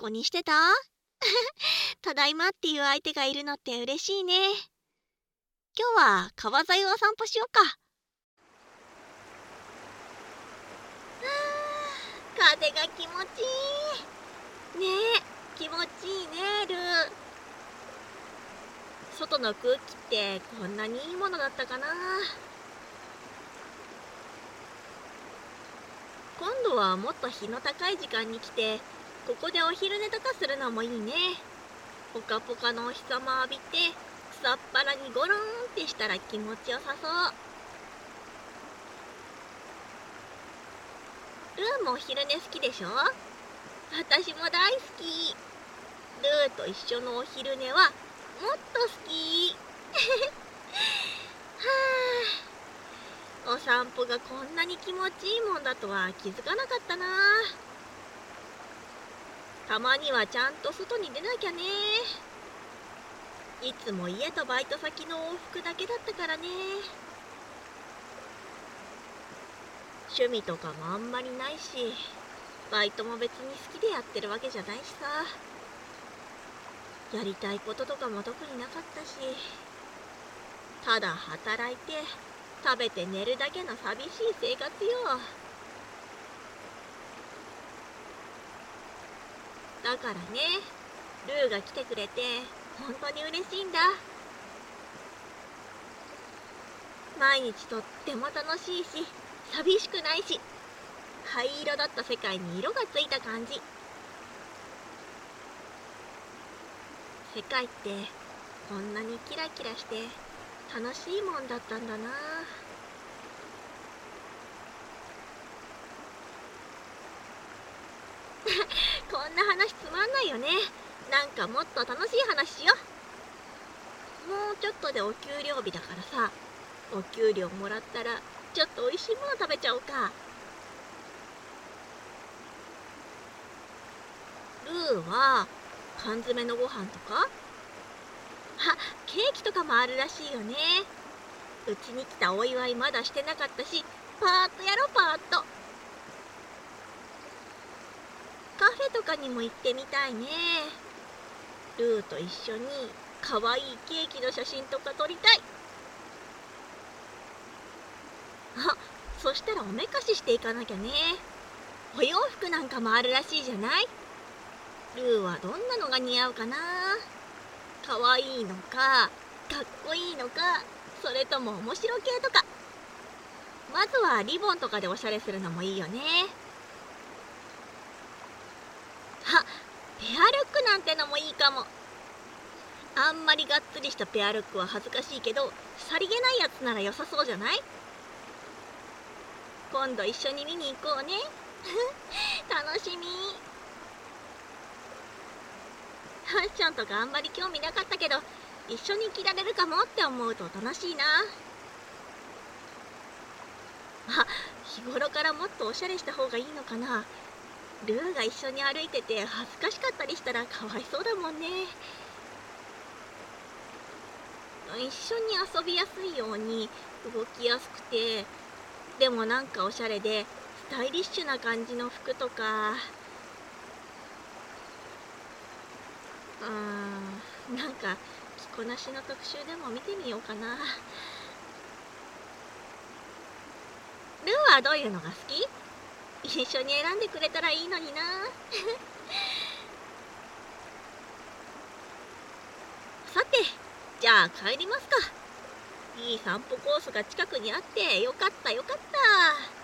こにしてた？ただいまっていう相手がいるのって嬉しいね。今日は川沿いを散歩しようか。風が気持ちいい。ねえ気持ちいいねル外の空気ってこんなにいいものだったかな。今度はもっと日の高い時間に来てここでお昼寝とかするのもいいね。ポカポカのお日様浴びて草っぱらにゴロンってしたら気持ちよさそう。ルーもお昼寝好きでしょ？私も大好き。ルーと一緒のお昼寝はもっと好き。はあお散歩がこんなに気持ちいいもんだとは気づかなかったなたまにはちゃんと外に出なきゃね。いつも家とバイト先の往復だけだったからね。趣味とかもあんまりないしバイトも別に好きでやってるわけじゃないしさ。やりたいこととかも特になかったしただ働いて食べて寝るだけの寂しい生活よ。だからね。ルーが来てくれて本当に嬉しいんだ。毎日とっても楽しいし寂しくないし灰色だった世界に色がついた感じ。世界ってこんなにキラキラして楽しいもんだったんだな。こんな話つまんないよね。なんかもっと楽しい話しよう。もうちょっとでお給料日だからさお給料もらったらちょっと美味しいもの食べちゃおうか。ルーは缶詰のご飯とか？あケーキとかもあるらしいよね。うちに来たお祝いまだしてなかったしパーッとやろパーッと。カフェとかにも行ってみたいね。ルーと一緒にかわいいケーキの写真とか撮りたい。あそしたらおめかししていかなきゃね。お洋服なんかもあるらしいじゃない。ルーはどんなのが似合うかな。かわいいのかかっこいいのかそれとも面白系とか。まずはリボンとかでおしゃれするのもいいよねあペアルックなんてのもいいかも。あんまりがっつりしたペアルックは恥ずかしいけどさりげないやつなら良さそうじゃない？今度一緒に見に行こうね。楽しみ。ファッションとかあんまり興味なかったけど一緒に着られるかもって思うと楽しいな。あ日頃からもっとおしゃれした方がいいのかな。ルーが一緒に歩いてて恥ずかしかったりしたらかわいそうだもんね。一緒に遊びやすいように動きやすくてでもなんかおしゃれでスタイリッシュな感じの服とか。うんなんか着こなしの特集でも見てみようかな。ルーはどういうのが好き？一緒に選んでくれたらいいのにな。さてじゃあ帰りますか。いい散歩コースが近くにあってよかったよかった。